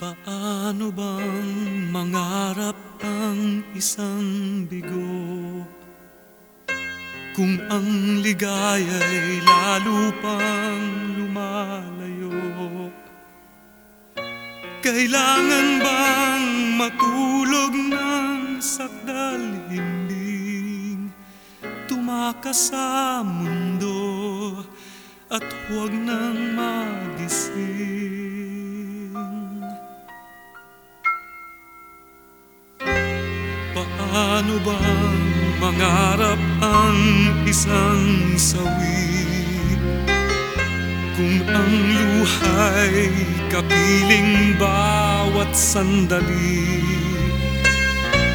Paano bang mangarap ang isang bigo? Kung ang ligaya'y lalo pang lumalayo Kailangan bang matulog ng sakdal? Himbing Tumakas sa mundo at huwag nang magising Paano bang mangarap ang isang sawi? Kung ang luhay kapiling bawat sandali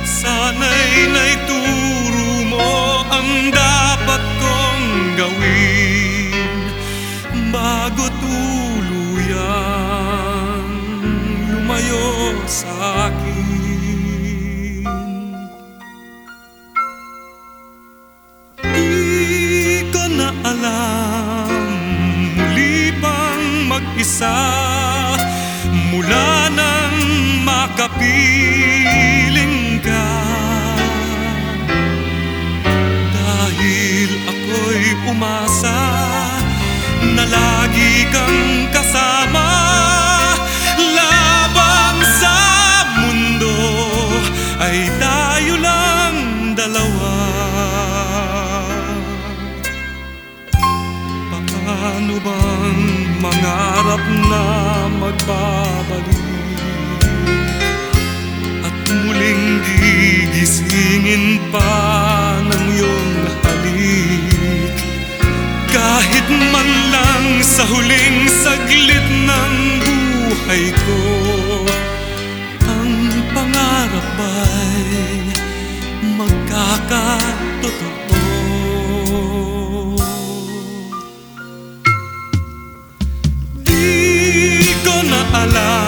Sana'y naituro mo ang dapat kong gawin Bago tuluyang lumayo sa akin mag-isa Mula nang makapiling ka. Dahil ako'y umasa Na lagi kang kasama Labang sa mundo Ay tayo lang dalawa Paano bang mangarap na magbabalik? At muling gigisingin pa ng iyong halik. Kahit man lang sa huling saglit ng buhay ko love.